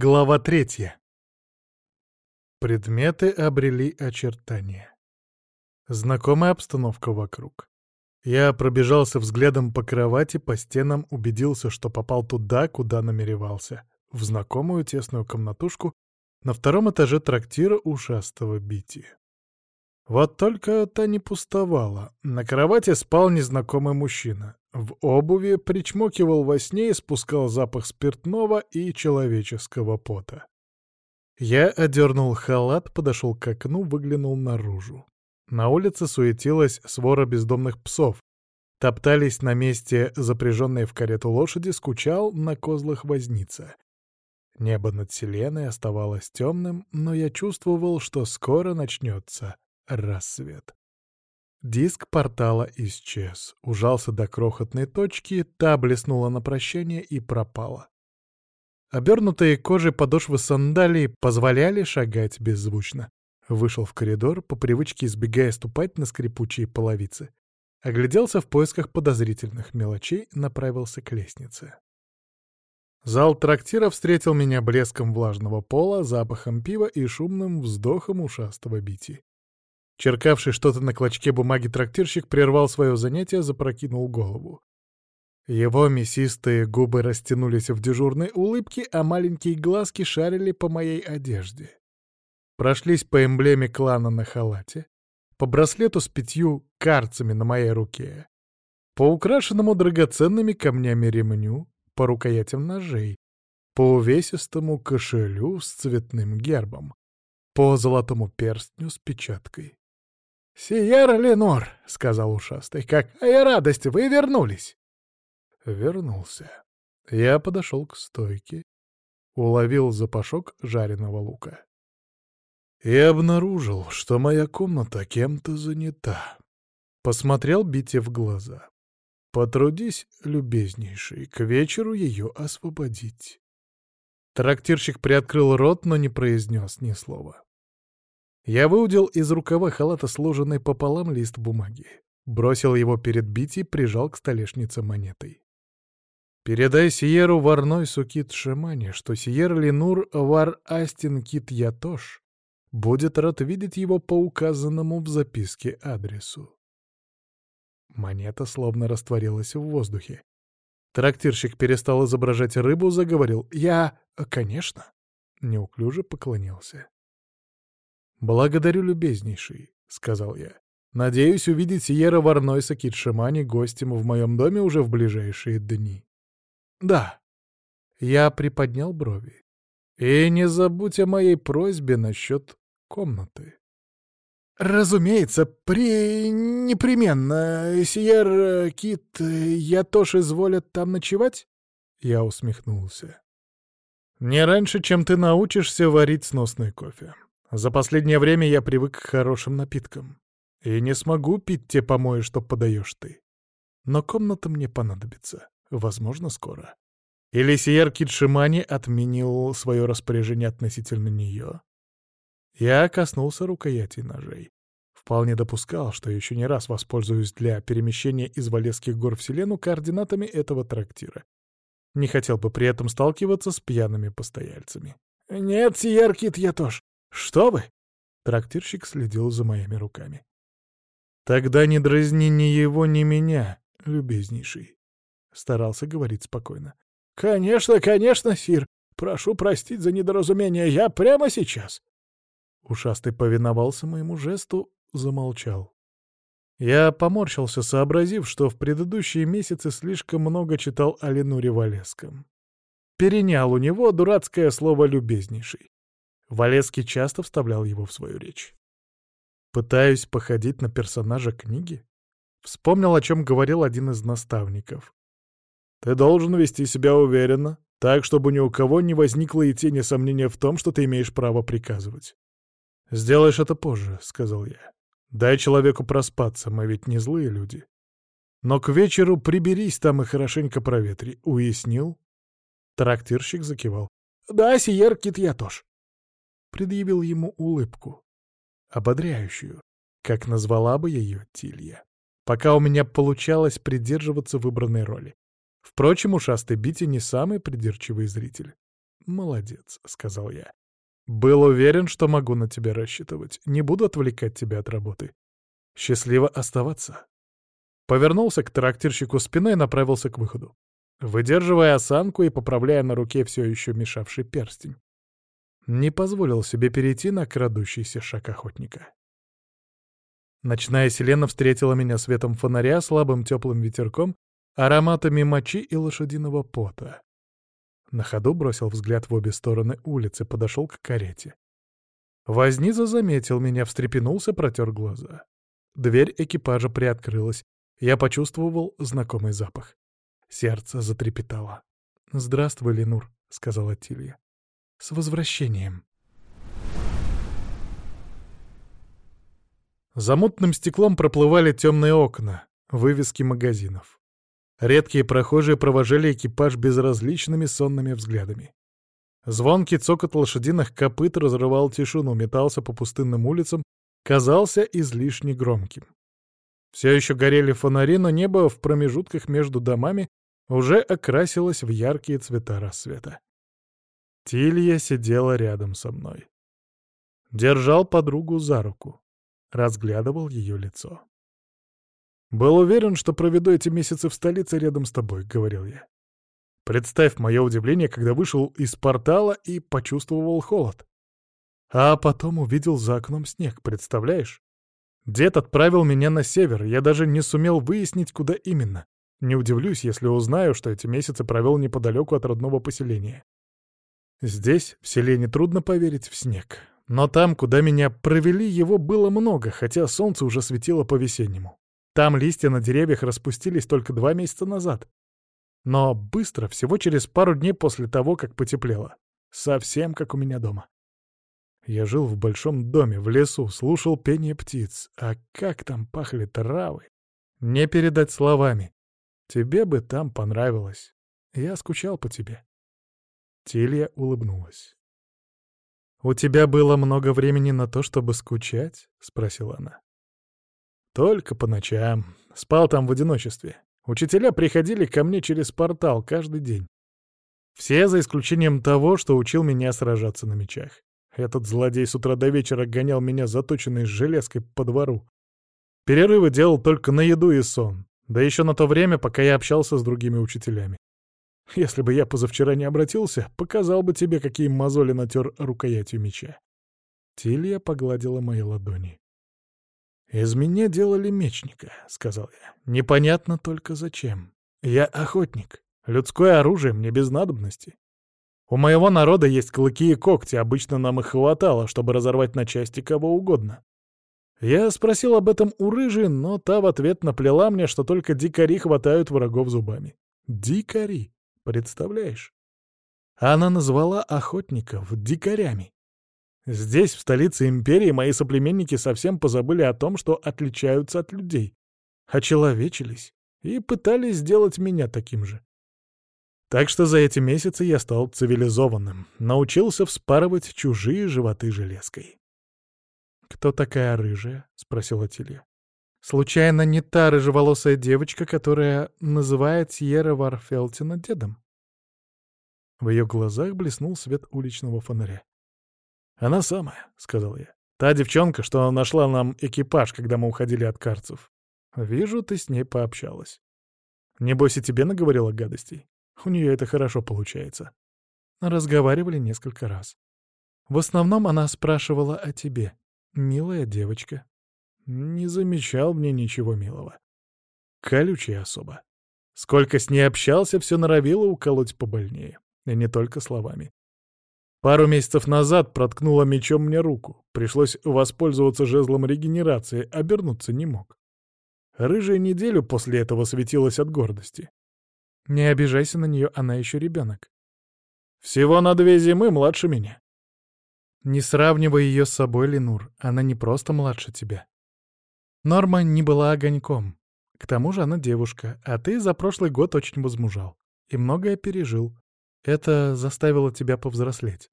Глава третья. Предметы обрели очертания. Знакомая обстановка вокруг. Я пробежался взглядом по кровати, по стенам, убедился, что попал туда, куда намеревался, в знакомую тесную комнатушку на втором этаже трактира ушастого Бити. Вот только та не пустовала. На кровати спал незнакомый мужчина. В обуви причмокивал во сне и спускал запах спиртного и человеческого пота. Я одернул халат, подошел к окну, выглянул наружу. На улице суетилась свора бездомных псов. Топтались на месте запряженной в карету лошади, скучал на козлах возница. Небо над Селеной оставалось темным, но я чувствовал, что скоро начнется рассвет. Диск портала исчез, ужался до крохотной точки, та блеснула на прощание и пропала. Обернутые кожей подошвы сандалий позволяли шагать беззвучно. Вышел в коридор, по привычке избегая ступать на скрипучие половицы. Огляделся в поисках подозрительных мелочей, направился к лестнице. Зал трактира встретил меня блеском влажного пола, запахом пива и шумным вздохом ушастого бити. Черкавший что-то на клочке бумаги трактирщик прервал свое занятие, запрокинул голову. Его мясистые губы растянулись в дежурной улыбке, а маленькие глазки шарили по моей одежде. Прошлись по эмблеме клана на халате, по браслету с пятью карцами на моей руке, по украшенному драгоценными камнями ремню, по рукоятям ножей, по увесистому кошелю с цветным гербом, по золотому перстню с печаткой. «Сиер Ленор», — сказал ушастый, — «какая радость, вы вернулись!» Вернулся. Я подошел к стойке, уловил запашок жареного лука. И обнаружил, что моя комната кем-то занята. Посмотрел Бите в глаза. Потрудись, любезнейший, к вечеру ее освободить. Трактирщик приоткрыл рот, но не произнес ни слова. Я выудил из рукава халата сложенный пополам лист бумаги. Бросил его перед Бити, прижал к столешнице монетой. «Передай Сиеру Варной Сукит Шимани, что Сиер Линур Вар Астин Кит Ятош будет рад видеть его по указанному в записке адресу». Монета словно растворилась в воздухе. Трактирщик перестал изображать рыбу, заговорил «Я... конечно». Неуклюже поклонился. «Благодарю, любезнейший», — сказал я. «Надеюсь увидеть Сиера Варнойса Китшимани гостем в моем доме уже в ближайшие дни». «Да». Я приподнял брови. «И не забудь о моей просьбе насчет комнаты». «Разумеется, при... непременно. Сиер, Кит, я тоже изволят там ночевать?» Я усмехнулся. «Не раньше, чем ты научишься варить сносный кофе. За последнее время я привык к хорошим напиткам. И не смогу пить те помои, что подаешь ты. Но комната мне понадобится. Возможно, скоро. Или Сиер Китшимани отменил свое распоряжение относительно нее. Я коснулся рукоятей ножей. Вполне допускал, что еще не раз воспользуюсь для перемещения из Валесских гор в Селену координатами этого трактира. Не хотел бы при этом сталкиваться с пьяными постояльцами. «Нет, Сиер Кит, я тоже. «Что вы?» Трактирщик следил за моими руками. «Тогда не дразни ни его, ни меня, любезнейший», — старался говорить спокойно. «Конечно, конечно, сир. Прошу простить за недоразумение. Я прямо сейчас». Ушастый повиновался моему жесту, замолчал. Я поморщился, сообразив, что в предыдущие месяцы слишком много читал о Ленуре Валеском. Перенял у него дурацкое слово «любезнейший». Валецкий часто вставлял его в свою речь. Пытаюсь походить на персонажа книги? Вспомнил, о чем говорил один из наставников. Ты должен вести себя уверенно, так, чтобы ни у кого не возникло и тени сомнения в том, что ты имеешь право приказывать. «Сделаешь это позже», — сказал я. «Дай человеку проспаться, мы ведь не злые люди. Но к вечеру приберись там и хорошенько проветри. Уяснил?» Трактирщик закивал. «Да, сиер, кит я тоже» предъявил ему улыбку. Ободряющую, как назвала бы ее Тилья. Пока у меня получалось придерживаться выбранной роли. Впрочем, ушастый Бити не самый придирчивый зритель. молодец», — сказал я. «Был уверен, что могу на тебя рассчитывать. Не буду отвлекать тебя от работы. Счастливо оставаться». Повернулся к трактирщику спиной и направился к выходу, выдерживая осанку и поправляя на руке все еще мешавший перстень. Не позволил себе перейти на крадущийся шаг охотника. Ночная селена встретила меня светом фонаря, слабым теплым ветерком, ароматами мочи и лошадиного пота. На ходу бросил взгляд в обе стороны улицы, подошел к карете. Возниза заметил меня, встрепенулся, протер глаза. Дверь экипажа приоткрылась. Я почувствовал знакомый запах. Сердце затрепетало. «Здравствуй, Ленур», — сказала Тилья. «С возвращением». За мутным стеклом проплывали темные окна, вывески магазинов. Редкие прохожие провожали экипаж безразличными сонными взглядами. Звонкий цокот лошадиных копыт разрывал тишину, метался по пустынным улицам, казался излишне громким. Все еще горели фонари, но небо в промежутках между домами уже окрасилось в яркие цвета рассвета. Тилья сидела рядом со мной. Держал подругу за руку, разглядывал ее лицо. «Был уверен, что проведу эти месяцы в столице рядом с тобой», — говорил я. Представь мое удивление, когда вышел из портала и почувствовал холод. А потом увидел за окном снег, представляешь? Дед отправил меня на север, я даже не сумел выяснить, куда именно. Не удивлюсь, если узнаю, что эти месяцы провел неподалеку от родного поселения. Здесь, в селе, нетрудно поверить в снег. Но там, куда меня провели, его было много, хотя солнце уже светило по-весеннему. Там листья на деревьях распустились только два месяца назад. Но быстро, всего через пару дней после того, как потеплело. Совсем как у меня дома. Я жил в большом доме, в лесу, слушал пение птиц. А как там пахли травы! Не передать словами. Тебе бы там понравилось. Я скучал по тебе. Тилья улыбнулась. «У тебя было много времени на то, чтобы скучать?» — спросила она. Только по ночам. Спал там в одиночестве. Учителя приходили ко мне через портал каждый день. Все за исключением того, что учил меня сражаться на мечах. Этот злодей с утра до вечера гонял меня заточенной железкой по двору. Перерывы делал только на еду и сон. Да еще на то время, пока я общался с другими учителями. Если бы я позавчера не обратился, показал бы тебе, какие мозоли натер рукоятью меча. Тилья погладила мои ладони. «Из меня делали мечника», — сказал я. «Непонятно только зачем. Я охотник. Людское оружие мне без надобности. У моего народа есть клыки и когти, обычно нам их хватало, чтобы разорвать на части кого угодно. Я спросил об этом у рыжи, но та в ответ наплела мне, что только дикари хватают врагов зубами. Дикари, представляешь? Она назвала охотников дикарями. Здесь, в столице империи, мои соплеменники совсем позабыли о том, что отличаются от людей. Очеловечились и пытались сделать меня таким же. Так что за эти месяцы я стал цивилизованным, научился вспарывать чужие животы железкой. «Кто такая рыжая?» — спросила Тилья. «Случайно не та рыжеволосая девочка, которая называет Сьерра Варфелтина дедом?» В ее глазах блеснул свет уличного фонаря. «Она самая», — сказал я. «Та девчонка, что нашла нам экипаж, когда мы уходили от карцев. Вижу, ты с ней пообщалась. Небось и тебе наговорила гадостей. У нее это хорошо получается». Разговаривали несколько раз. В основном она спрашивала о тебе. «Милая девочка». Не замечал мне ничего милого. Колючая особа. Сколько с ней общался, все норовило уколоть побольнее. И не только словами. Пару месяцев назад проткнула мечом мне руку. Пришлось воспользоваться жезлом регенерации, обернуться не мог. Рыжая неделю после этого светилась от гордости. Не обижайся на нее, она еще ребенок. Всего на две зимы младше меня. Не сравнивай ее с собой, Ленур, она не просто младше тебя. Норма не была огоньком. К тому же она девушка, а ты за прошлый год очень возмужал. И многое пережил. Это заставило тебя повзрослеть.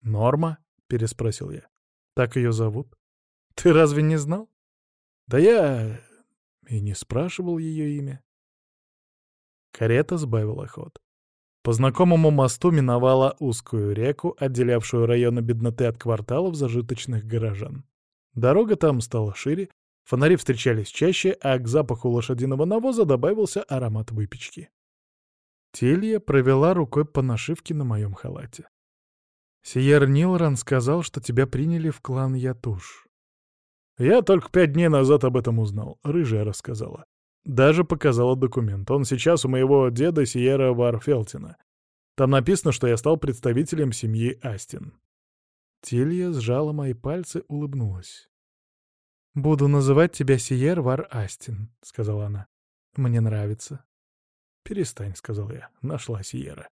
«Норма?» — переспросил я. «Так ее зовут? Ты разве не знал?» «Да я и не спрашивал ее имя». Карета сбавила ход. По знакомому мосту миновала узкую реку, отделявшую районы бедноты от кварталов зажиточных горожан. Дорога там стала шире, фонари встречались чаще, а к запаху лошадиного навоза добавился аромат выпечки. Тилья провела рукой по нашивке на моем халате. «Сиер Нилран сказал, что тебя приняли в клан Ятуш». «Я только пять дней назад об этом узнал», — рыжая рассказала. Даже показала документ. Он сейчас у моего деда Сиера Варфелтина. Там написано, что я стал представителем семьи Астин. Тилья сжала мои пальцы, улыбнулась. «Буду называть тебя Сиер Вар Астин», — сказала она. «Мне нравится». «Перестань», — сказал я. Нашла Сиера.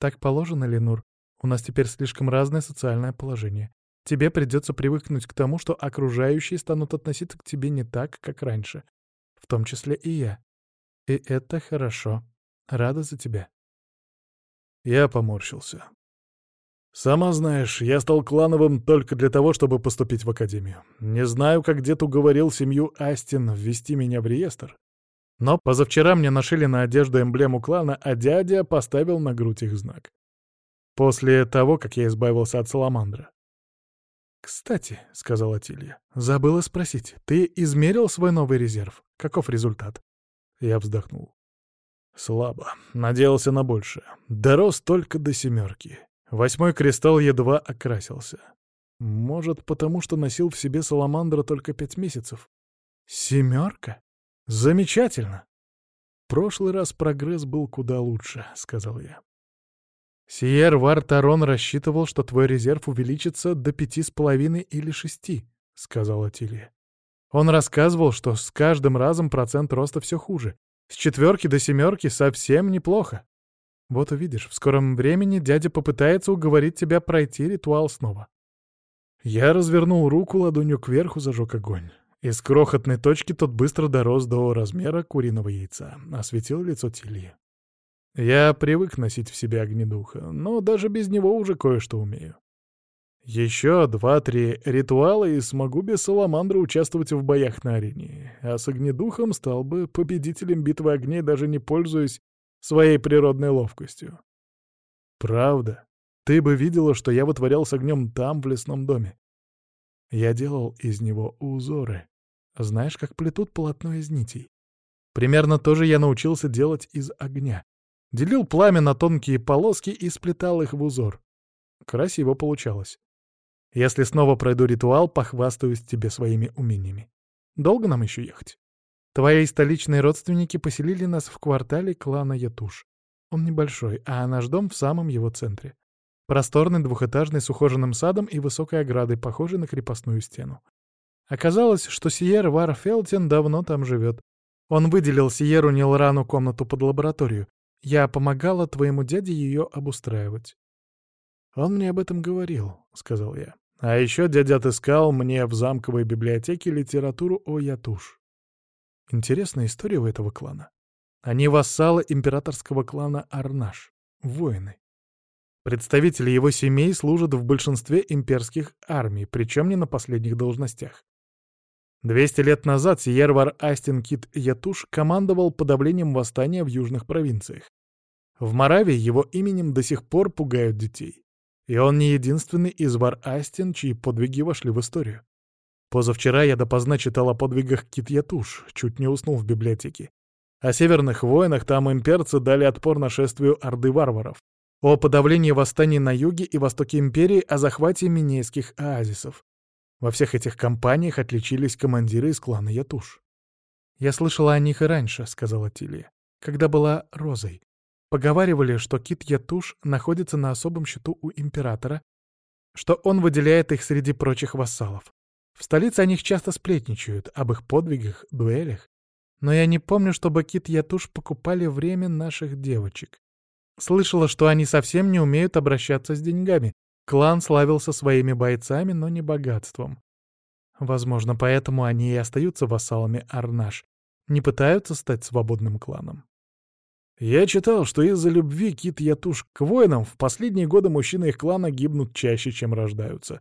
«Так положено, Ленур. У нас теперь слишком разное социальное положение. Тебе придется привыкнуть к тому, что окружающие станут относиться к тебе не так, как раньше. В том числе и я. И это хорошо. Рада за тебя». Я поморщился. «Сама знаешь, я стал клановым только для того, чтобы поступить в академию. Не знаю, как дед уговорил семью Астин ввести меня в реестр. Но позавчера мне нашили на одежду эмблему клана, а дядя поставил на грудь их знак. После того, как я избавился от Саламандра. «Кстати», — сказала Тилья, — «забыла спросить, ты измерил свой новый резерв? Каков результат?» Я вздохнул. Слабо. Надеялся на большее. Дорос только до семерки. Восьмой кристалл едва окрасился. Может, потому что носил в себе Саламандра только пять месяцев. Семерка? Замечательно! прошлый раз прогресс был куда лучше, — сказал я. Сиер Вартарон рассчитывал, что твой резерв увеличится до пяти с половиной или шести, — сказала Тилья. Он рассказывал, что с каждым разом процент роста все хуже. С четверки до семерки совсем неплохо. Вот увидишь, в скором времени дядя попытается уговорить тебя пройти ритуал снова. Я развернул руку ладонью кверху, зажег огонь. Из крохотной точки тот быстро дорос до размера куриного яйца, осветил лицо Тильи. Я привык носить в себе огнедуха, но даже без него уже кое-что умею. Еще два-три ритуала и смогу без Саламандра участвовать в боях на арене, а с огнедухом стал бы победителем битвы огней, даже не пользуясь своей природной ловкостью. Правда, ты бы видела, что я вытворял с огнем там, в лесном доме. Я делал из него узоры, знаешь, как плетут полотно из нитей? Примерно то же я научился делать из огня. Делил пламя на тонкие полоски и сплетал их в узор. Красиво получалось. Если снова пройду ритуал, похвастаюсь тебе своими умениями. Долго нам еще ехать? Твои столичные родственники поселили нас в квартале клана Ятуш. Он небольшой, а наш дом в самом его центре. Просторный двухэтажный с ухоженным садом и высокой оградой, похожей на крепостную стену. Оказалось, что Сиер Варфелтин давно там живет. Он выделил Сиеру Нилрану комнату под лабораторию. Я помогала твоему дяде ее обустраивать. «Он мне об этом говорил», — сказал я. «А еще дядя отыскал мне в замковой библиотеке литературу о Ятуш. Интересная история у этого клана. Они вассалы императорского клана Арнаш, воины. Представители его семей служат в большинстве имперских армий, причем не на последних должностях. Двести лет назад Сиервар Астин Кит Ятуш командовал подавлением восстания в южных провинциях. В Моравии его именем до сих пор пугают детей. И он не единственный из Вар Астин, чьи подвиги вошли в историю. Позавчера я допоздна читал о подвигах Кит Ятуш, чуть не уснул в библиотеке. О северных войнах там имперцы дали отпор нашествию орды варваров. О подавлении восстаний на юге и востоке империи, о захвате минейских оазисов. Во всех этих компаниях отличились командиры из клана Ятуш. «Я слышала о них и раньше», — сказала Тилия, — «когда была Розой. Поговаривали, что Кит Ятуш находится на особом счету у императора, что он выделяет их среди прочих вассалов. В столице о них часто сплетничают, об их подвигах, дуэлях. Но я не помню, чтобы Кит Ятуш покупали время наших девочек. Слышала, что они совсем не умеют обращаться с деньгами, Клан славился своими бойцами, но не богатством. Возможно, поэтому они и остаются вассалами Арнаш, не пытаются стать свободным кланом. Я читал, что из-за любви Кит Ятуш к воинам в последние годы мужчины их клана гибнут чаще, чем рождаются.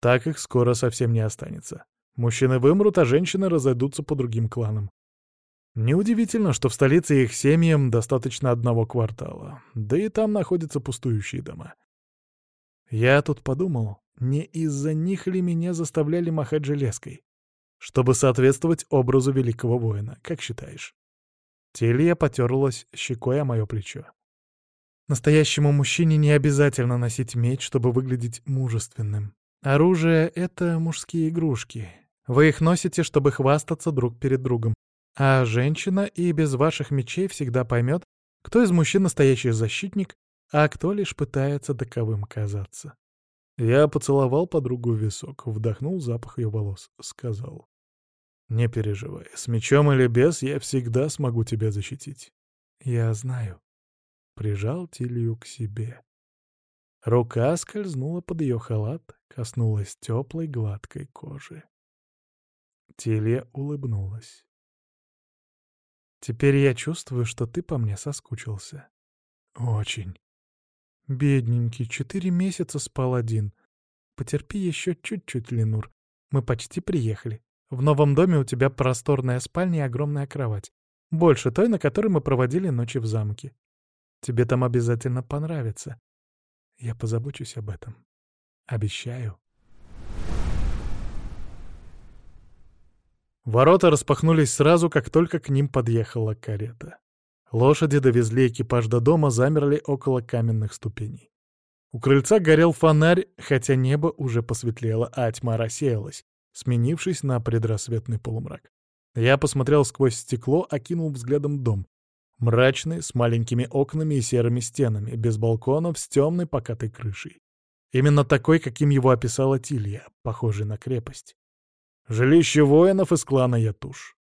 Так их скоро совсем не останется. Мужчины вымрут, а женщины разойдутся по другим кланам. Неудивительно, что в столице их семьям достаточно одного квартала, да и там находятся пустующие дома. Я тут подумал, не из-за них ли меня заставляли махать железкой, чтобы соответствовать образу великого воина, как считаешь? Телья потерлась щекой о мое плечо. Настоящему мужчине не обязательно носить меч, чтобы выглядеть мужественным. Оружие — это мужские игрушки. Вы их носите, чтобы хвастаться друг перед другом. А женщина и без ваших мечей всегда поймет, кто из мужчин настоящий защитник, а кто лишь пытается таковым казаться. Я поцеловал подругу в висок, вдохнул запах ее волос, сказал. «Не переживай, с мечом или без я всегда смогу тебя защитить». «Я знаю». Прижал Тилью к себе. Рука скользнула под ее халат, коснулась теплой гладкой кожи. Тилья улыбнулась. «Теперь я чувствую, что ты по мне соскучился». «Очень». «Бедненький, четыре месяца спал один. Потерпи еще чуть-чуть, Ленур. Мы почти приехали. В новом доме у тебя просторная спальня и огромная кровать. Больше той, на которой мы проводили ночи в замке. Тебе там обязательно понравится. Я позабочусь об этом. Обещаю. Ворота распахнулись сразу, как только к ним подъехала карета. Лошади довезли экипаж до дома, замерли около каменных ступеней. У крыльца горел фонарь, хотя небо уже посветлело, а тьма рассеялась, сменившись на предрассветный полумрак. Я посмотрел сквозь стекло, окинул взглядом дом. Мрачный, с маленькими окнами и серыми стенами, без балконов, с темной покатой крышей. Именно такой, каким его описала Тилья, похожий на крепость. Жилище воинов из клана Ятуш.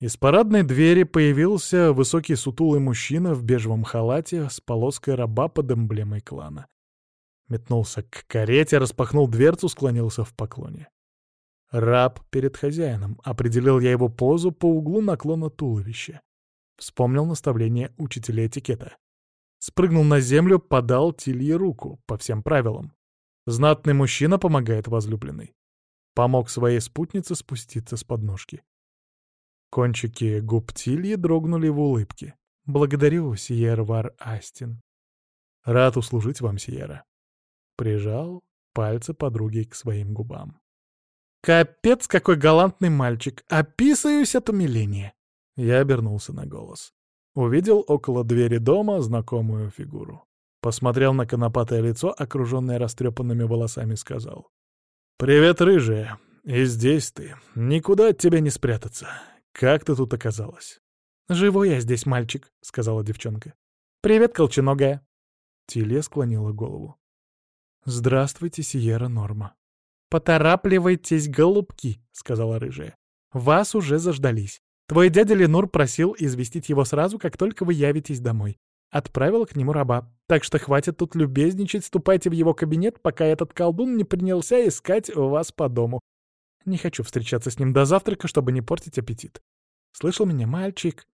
Из парадной двери появился высокий сутулый мужчина в бежевом халате с полоской раба под эмблемой клана. Метнулся к карете, распахнул дверцу, склонился в поклоне. Раб перед хозяином. Определил я его позу по углу наклона туловища. Вспомнил наставление учителя этикета. Спрыгнул на землю, подал Тилье руку, по всем правилам. Знатный мужчина помогает возлюбленной. Помог своей спутнице спуститься с подножки. Кончики губ Тильи дрогнули в улыбке. «Благодарю, Сиер Вар Астин. Рад услужить вам, Сиера». Прижал пальцы подруги к своим губам. «Капец, какой галантный мальчик! Описываюсь от умиления!» Я обернулся на голос. Увидел около двери дома знакомую фигуру. Посмотрел на конопатое лицо, окруженное растрепанными волосами, сказал. «Привет, рыжая. И здесь ты. Никуда от тебя не спрятаться. Как ты тут оказалась?» «Живу я здесь, мальчик», — сказала девчонка. «Привет, колченогая». Тилья склонила голову. «Здравствуйте, Сиера Норма». «Поторапливайтесь, голубки», — сказала рыжая. «Вас уже заждались. Твой дядя Ленур просил известить его сразу, как только вы явитесь домой. Отправила к нему раба. Так что хватит тут любезничать, ступайте в его кабинет, пока этот колдун не принялся искать вас по дому. Не хочу встречаться с ним до завтрака, чтобы не портить аппетит. Слышал меня, мальчик?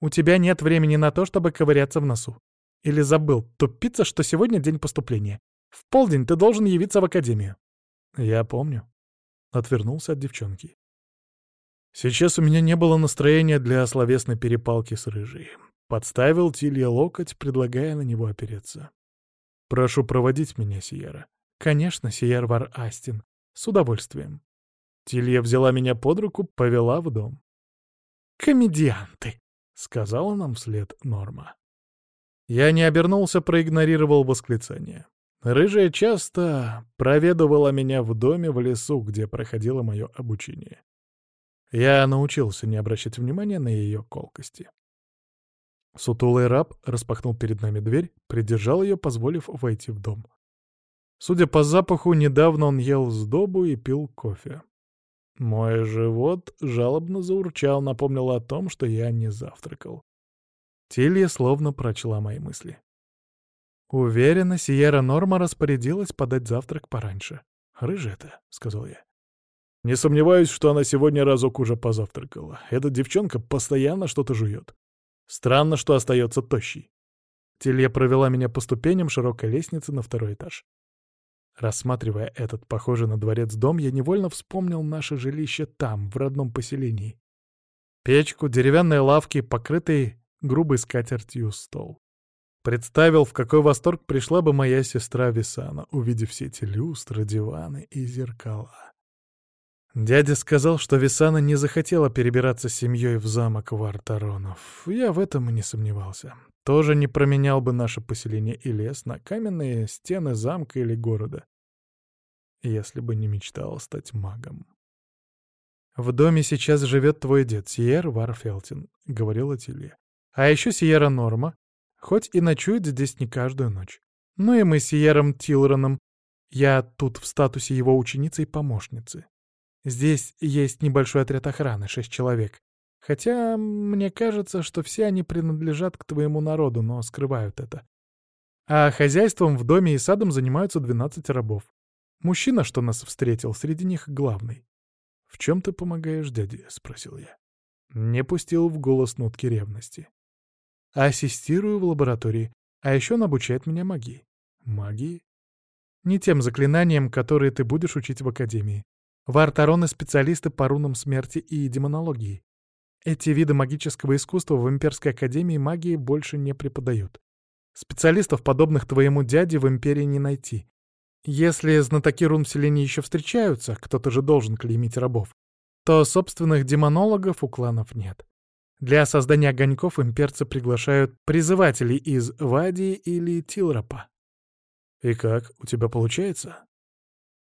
У тебя нет времени на то, чтобы ковыряться в носу. Или забыл, тупица, что сегодня день поступления. В полдень ты должен явиться в академию. Я помню. Отвернулся от девчонки. Сейчас у меня не было настроения для словесной перепалки с Рыжей. Подставил Тилья локоть, предлагая на него опереться. «Прошу проводить меня, Сиера». «Конечно, Сиер Вар Астин. С удовольствием». Тилья взяла меня под руку, повела в дом. «Комедианты!» — сказала нам вслед Норма. Я не обернулся, проигнорировал восклицание. Рыжая часто проведывала меня в доме в лесу, где проходило мое обучение. Я научился не обращать внимания на ее колкости. Сутулый раб распахнул перед нами дверь, придержал ее, позволив войти в дом. Судя по запаху, недавно он ел сдобу и пил кофе. Мой живот жалобно заурчал, напомнил о том, что я не завтракал. Тилья словно прочла мои мысли. Уверена, Сиера Норма распорядилась подать завтрак пораньше. «Рыжая-то», — сказал я. Не сомневаюсь, что она сегодня разок уже позавтракала. Эта девчонка постоянно что-то жует. Странно, что остается тощей. Телье провела меня по ступеням широкой лестницы на второй этаж. Рассматривая этот, похожий на дворец дом, я невольно вспомнил наше жилище там, в родном поселении. Печку, деревянные лавки, покрытый грубой скатертью стол. Представил, в какой восторг пришла бы моя сестра Висана, увидев все эти люстры, диваны и зеркала. Дядя сказал, что Висана не захотела перебираться с семьей в замок Вартаронов. Я в этом и не сомневался. Тоже не променял бы наше поселение и лес на каменные стены замка или города, если бы не мечтал стать магом. «В доме сейчас живет твой дед, Сиер Варфелтин», — говорила Тилья. «А еще Сиера Норма, хоть и ночует здесь не каждую ночь. Ну и мы с Сиером Тилроном. Я тут в статусе его ученицы и помощницы. Здесь есть небольшой отряд охраны, шесть человек. Хотя мне кажется, что все они принадлежат к твоему народу, но скрывают это. А хозяйством в доме и садом занимаются двенадцать рабов. Мужчина, что нас встретил, среди них главный. «В чем ты помогаешь дяде?» — спросил я. Не пустил в голос нотки ревности. Ассистирую в лаборатории, а еще он обучает меня магии. Магии? Не тем заклинаниям, которые ты будешь учить в академии. Вартароны — специалисты по рунам смерти и демонологии. Эти виды магического искусства в Имперской Академии магии больше не преподают. Специалистов, подобных твоему дяде, в Империи не найти. Если знатоки рун в селении еще встречаются, кто-то же должен клеймить рабов, то собственных демонологов у кланов нет. Для создания огоньков имперцы приглашают призывателей из Вадии или Тилропа. «И как, у тебя получается?»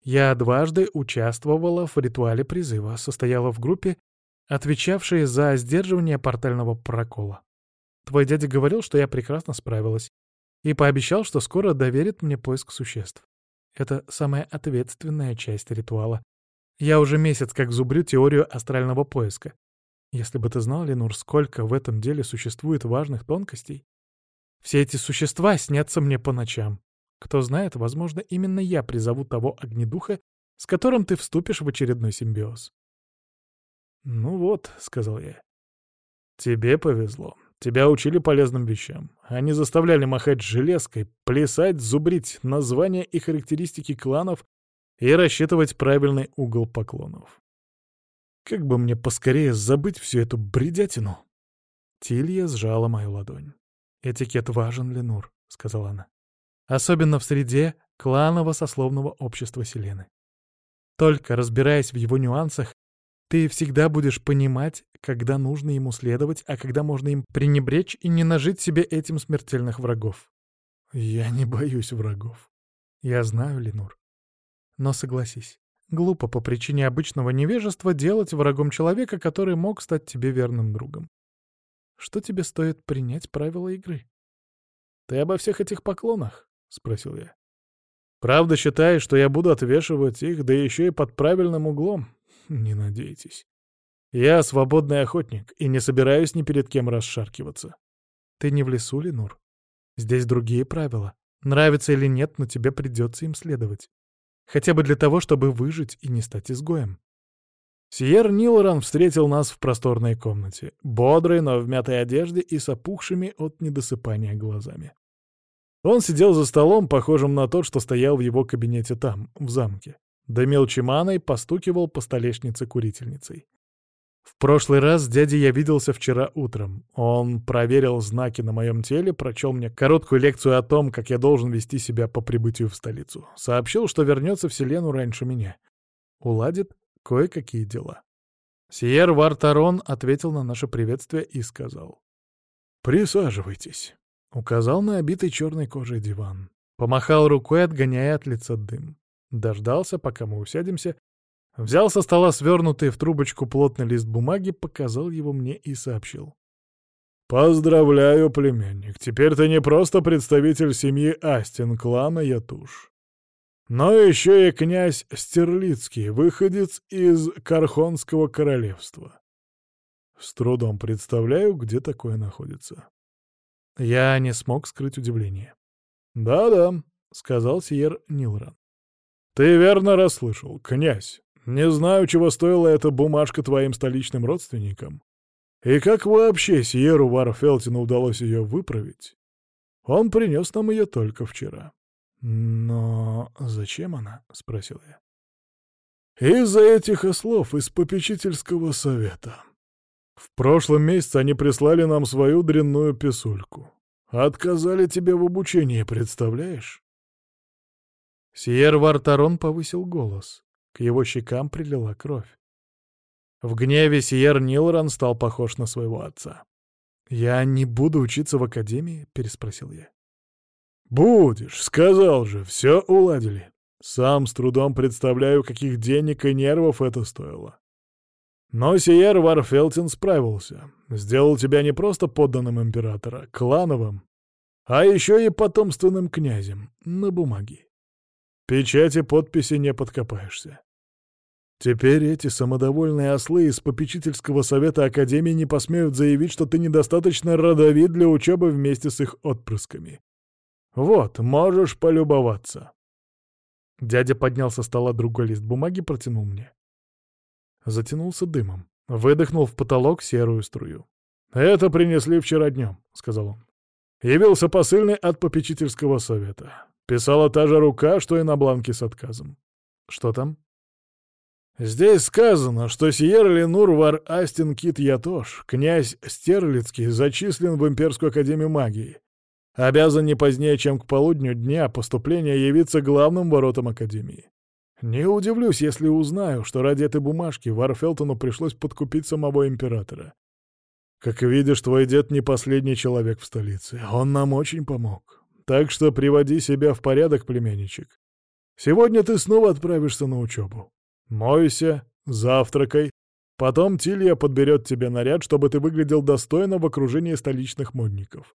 Я дважды участвовала в ритуале призыва, состояла в группе, отвечавшей за сдерживание портального прокола. Твой дядя говорил, что я прекрасно справилась, и пообещал, что скоро доверит мне поиск существ. Это самая ответственная часть ритуала. Я уже месяц как зубрю теорию астрального поиска. Если бы ты знал, Ленур, сколько в этом деле существует важных тонкостей. Все эти существа снятся мне по ночам. Кто знает, возможно, именно я призову того огнедуха, с которым ты вступишь в очередной симбиоз. «Ну вот», — сказал я, — «тебе повезло. Тебя учили полезным вещам. Они заставляли махать железкой, плясать, зубрить названия и характеристики кланов и рассчитывать правильный угол поклонов. Как бы мне поскорее забыть всю эту бредятину?» Тилья сжала мою ладонь. «Этикет важен, Ленур», — сказала она особенно в среде кланово-сословного общества Селены. Только разбираясь в его нюансах, ты всегда будешь понимать, когда нужно ему следовать, а когда можно им пренебречь и не нажить себе этим смертельных врагов. Я не боюсь врагов. Я знаю, Ленур. Но согласись, глупо по причине обычного невежества делать врагом человека, который мог стать тебе верным другом. Что тебе стоит принять правила игры? Ты обо всех этих поклонах? — спросил я. «Правда считаешь, что я буду отвешивать их, да еще и под правильным углом? Не надейтесь. Я свободный охотник и не собираюсь ни перед кем расшаркиваться. Ты не в лесу, Ленур? Здесь другие правила. Нравится или нет, но тебе придется им следовать. Хотя бы для того, чтобы выжить и не стать изгоем. Сиер Нилоран встретил нас в просторной комнате, бодрой, но в мятой одежде и с опухшими от недосыпания глазами. Он сидел за столом, похожим на тот, что стоял в его кабинете там, в замке. Дымил чиманой, постукивал по столешнице курительницей. В прошлый раз с я виделся вчера утром. Он проверил знаки на моем теле, прочел мне короткую лекцию о том, как я должен вести себя по прибытию в столицу. Сообщил, что вернется в Селену раньше меня. Уладит кое-какие дела. Сиер Вартарон ответил на наше приветствие и сказал. «Присаживайтесь». Указал на обитый черной кожей диван. Помахал рукой, отгоняя от лица дым. Дождался, пока мы усядемся. Взял со стола свернутый в трубочку плотный лист бумаги, показал его мне и сообщил. «Поздравляю, племянник. Теперь ты не просто представитель семьи Астин, клана Ятуш, но еще и князь Стерлицкий, выходец из Кархонского королевства. С трудом представляю, где такое находится. Я не смог скрыть удивление. «Да-да», — сказал Сиер Нилран. «Ты верно расслышал, князь. Не знаю, чего стоила эта бумажка твоим столичным родственникам. И как вообще Сиеру Варфелтину удалось ее выправить? Он принес нам ее только вчера». «Но зачем она?» — спросил я. «Из-за этих ослов из попечительского совета. В прошлом месяце они прислали нам свою дрянную писульку. Отказали тебе в обучении, представляешь? Сиер Вартарон повысил голос. К его щекам прилила кровь. В гневе Сиер Нилран стал похож на своего отца. «Я не буду учиться в академии?» — переспросил я. «Будешь, сказал же, все уладили. Сам с трудом представляю, каких денег и нервов это стоило. Но Сиер Варфелтин справился. Сделал тебя не просто подданным императора, клановым, а еще и потомственным князем на бумаге. Печати подписи не подкопаешься. Теперь эти самодовольные ослы из попечительского совета Академии не посмеют заявить, что ты недостаточно родовит для учебы вместе с их отпрысками. Вот, можешь полюбоваться. Дядя поднял со стола другой лист бумаги, протянул мне. Затянулся дымом. Выдохнул в потолок серую струю. «Это принесли вчера днем», — сказал он. Явился посыльный от попечительского совета. Писала та же рука, что и на бланке с отказом. Что там? Здесь сказано, что Сиер Ленур Вар Астин Кит Ятош, князь Стерлицкий, зачислен в Имперскую Академию Магии. Обязан не позднее, чем к полудню дня поступления явиться главным воротам Академии. Не удивлюсь, если узнаю, что ради этой бумажки Варфелтону пришлось подкупить самого императора. Как видишь, твой дед не последний человек в столице. Он нам очень помог. Так что приводи себя в порядок, племянничек. Сегодня ты снова отправишься на учебу. Мойся, завтракай. Потом Тилья подберет тебе наряд, чтобы ты выглядел достойно в окружении столичных модников.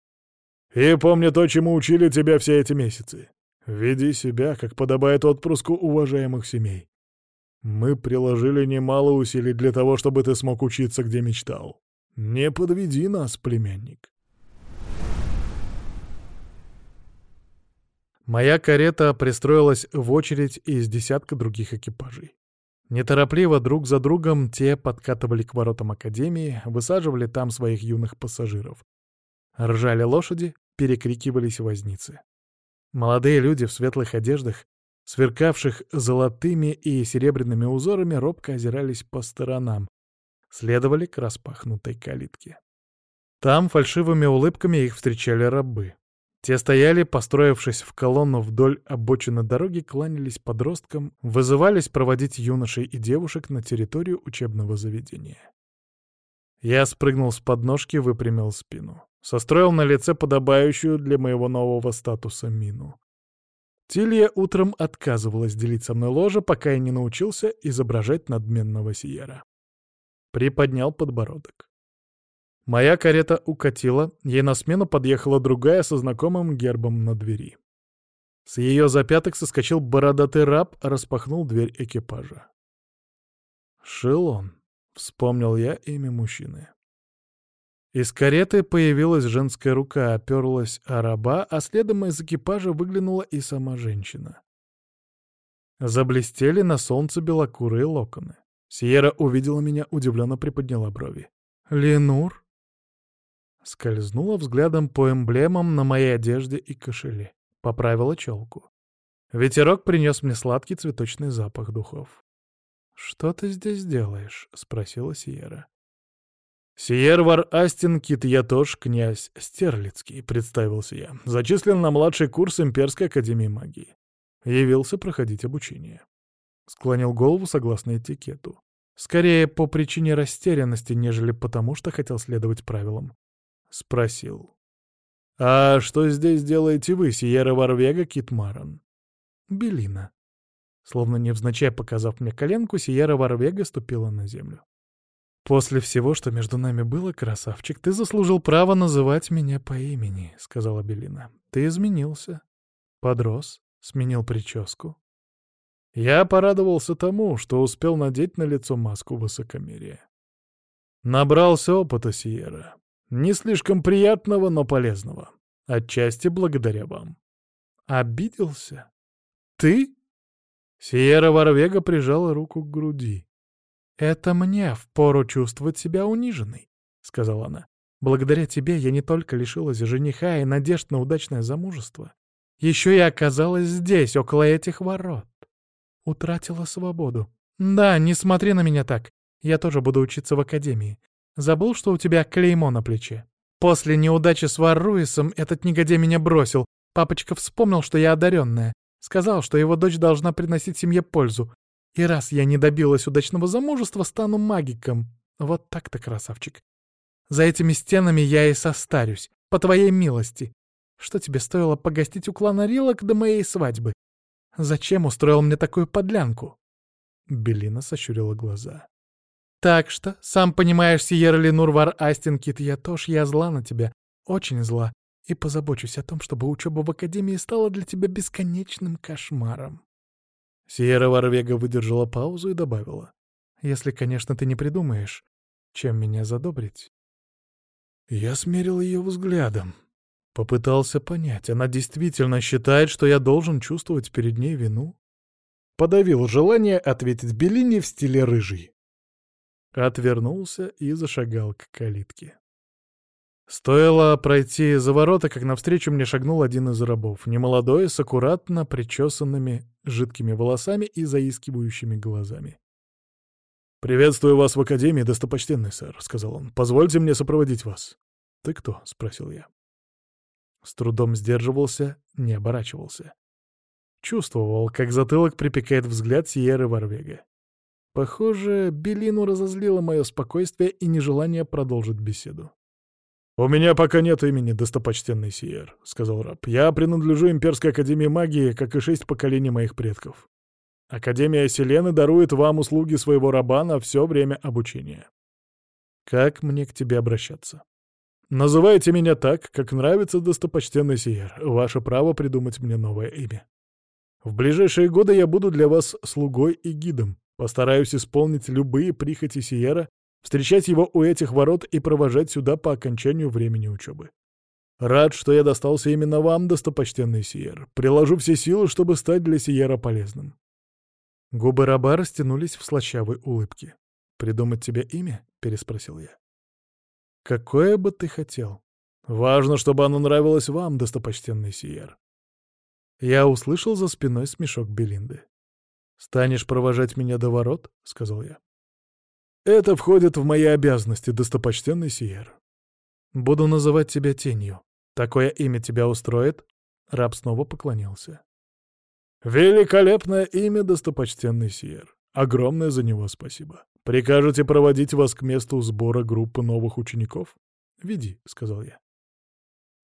И помни то, чему учили тебя все эти месяцы. Веди себя, как подобает отпрыску уважаемых семей. Мы приложили немало усилий для того, чтобы ты смог учиться, где мечтал. Не подведи нас, племянник. Моя карета пристроилась в очередь из десятка других экипажей. Неторопливо друг за другом те подкатывали к воротам Академии, высаживали там своих юных пассажиров. Ржали лошади, перекрикивались возницы. Молодые люди в светлых одеждах, сверкавших золотыми и серебряными узорами, робко озирались по сторонам, следовали к распахнутой калитке. Там фальшивыми улыбками их встречали рабы. Те стояли, построившись в колонну вдоль обочины дороги, кланялись подросткам, вызывались проводить юношей и девушек на территорию учебного заведения. Я спрыгнул с подножки, выпрямил спину. Состроил на лице подобающую для моего нового статуса мину. Тилья утром отказывалась делить со мной ложе, пока я не научился изображать надменного Сиера. Приподнял подбородок. Моя карета укатила, ей на смену подъехала другая со знакомым гербом на двери. С ее запяток соскочил бородатый раб, распахнул дверь экипажа. «Шилон», — вспомнил я имя мужчины. Из кареты появилась женская рука, оперлась о раба, а следом из экипажа выглянула и сама женщина. Заблестели на солнце белокурые локоны. Сиера увидела меня, удивленно приподняла брови. «Ленур?» Скользнула взглядом по эмблемам на моей одежде и кошеле. Поправила челку. Ветерок принес мне сладкий цветочный запах духов. «Что ты здесь делаешь?» — спросила Сиера. «Сиервар Астин Ятош, князь Стерлицкий», — представился я. Зачислен на младший курс Имперской Академии Магии. Явился проходить обучение. Склонил голову согласно этикету. Скорее по причине растерянности, нежели потому, что хотел следовать правилам. Спросил. «А что здесь делаете вы, Сиера Варвега Китмаран?» «Белина». Словно невзначай показав мне коленку, Сиера Варвега ступила на землю. «После всего, что между нами было, красавчик, ты заслужил право называть меня по имени», — сказала Белина. «Ты изменился. Подрос, сменил прическу». Я порадовался тому, что успел надеть на лицо маску высокомерия. Набрался опыта Сиера. Не слишком приятного, но полезного. Отчасти благодаря вам. Обиделся? Ты? Сиера Варвега прижала руку к груди. «Это мне впору чувствовать себя униженной», — сказала она. «Благодаря тебе я не только лишилась жениха и надежд на удачное замужество, еще и оказалась здесь, около этих ворот. Утратила свободу. Да, не смотри на меня так. Я тоже буду учиться в академии. Забыл, что у тебя клеймо на плече? После неудачи с Варруисом этот негодяй меня бросил. Папочка вспомнил, что я одаренная. Сказал, что его дочь должна приносить семье пользу. И раз я не добилась удачного замужества, стану магиком. Вот так-то, красавчик. За этими стенами я и состарюсь, по твоей милости. Что тебе стоило погостить у клана Рилок до моей свадьбы? Зачем устроил мне такую подлянку?» Белина сощурила глаза. «Так что, сам понимаешь, Сиер Ленур Вар Астинкит, я тоже я зла на тебя, очень зла, и позабочусь о том, чтобы учеба в Академии стала для тебя бесконечным кошмаром». Сиера Варвега выдержала паузу и добавила. «Если, конечно, ты не придумаешь, чем меня задобрить». Я смерил ее взглядом. Попытался понять, она действительно считает, что я должен чувствовать перед ней вину? Подавил желание ответить Белине в стиле рыжий. Отвернулся и зашагал к калитке. Стоило пройти за ворота, как навстречу мне шагнул один из рабов, немолодой, с аккуратно причесанными жидкими волосами и заискивающими глазами. «Приветствую вас в Академии, достопочтенный сэр», — сказал он. «Позвольте мне сопроводить вас». «Ты кто?» — спросил я. С трудом сдерживался, не оборачивался. Чувствовал, как затылок припекает взгляд Сиеры Варвега. Похоже, Белину разозлило мое спокойствие и нежелание продолжить беседу. «У меня пока нет имени, достопочтенный Сиер», — сказал раб. «Я принадлежу Имперской Академии Магии, как и шесть поколений моих предков. Академия Селены дарует вам услуги своего раба на все время обучения. Как мне к тебе обращаться?» Называйте меня так, как нравится, достопочтенный Сиер. Ваше право придумать мне новое имя. В ближайшие годы я буду для вас слугой и гидом. Постараюсь исполнить любые прихоти Сиера, встречать его у этих ворот и провожать сюда по окончанию времени учебы. Рад, что я достался именно вам, достопочтенный Сиер. Приложу все силы, чтобы стать для Сиера полезным. Губы раба растянулись в слащавой улыбке. «Придумать тебе имя?» — переспросил я. Какое бы ты хотел? Важно, чтобы оно нравилось вам, достопочтенный Сиер. Я услышал за спиной смешок Белинды. «Станешь провожать меня до ворот?» — сказал я. «Это входит в мои обязанности, достопочтенный Сиер. Буду называть тебя тенью. Такое имя тебя устроит?» Раб снова поклонился. «Великолепное имя, достопочтенный Сиер. Огромное за него спасибо. Прикажете проводить вас к месту сбора группы новых учеников? Веди, — сказал я.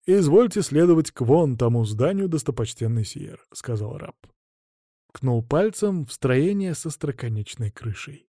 «Извольте следовать к вон тому зданию, достопочтенный Сиер», — сказал раб. Кнул пальцем в строение со строконечной крышей.